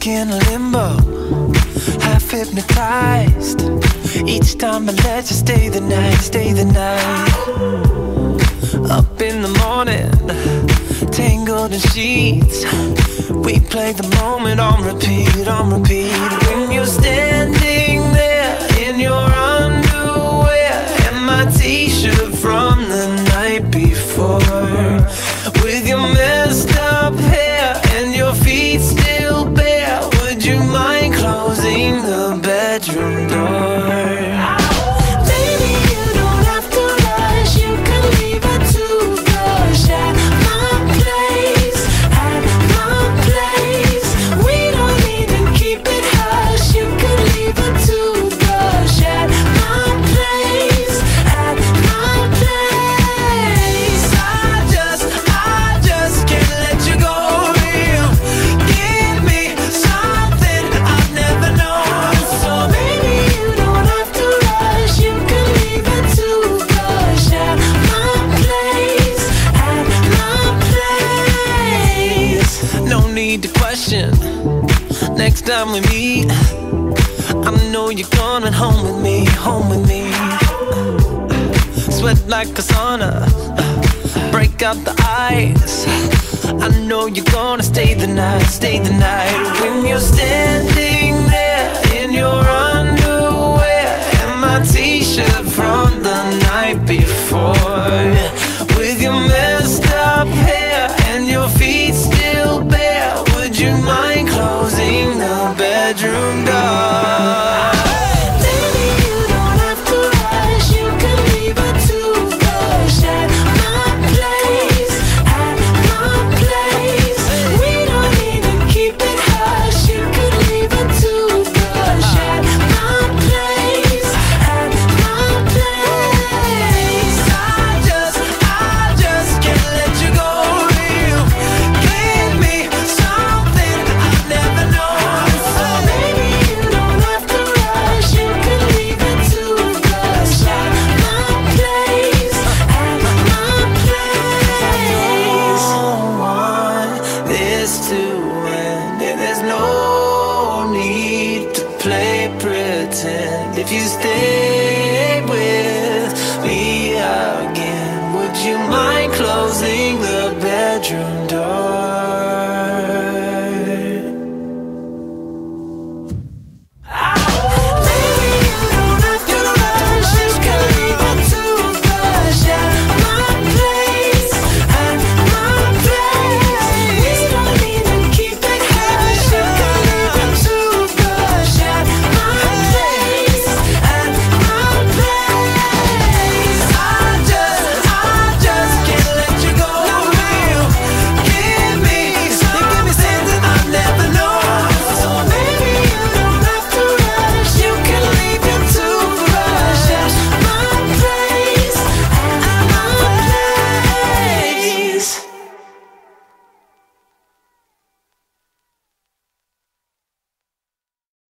Stuck in limbo, half hypnotized. Each time I let you stay the night, stay the night. Up in the morning, tangled in sheets. We play the moment on repeat, on repeat. When you're standing there in your underwear and my t-shirt from the night before, bedroom door? Next time we meet, I know you're coming home with me, home with me. Sweat like a sauna, break out the ice. I know you're gonna stay the night, stay the night. When you're standing there in your underwear and my t-shirt from the night before, If you stay with me again, would you mind closing the bedroom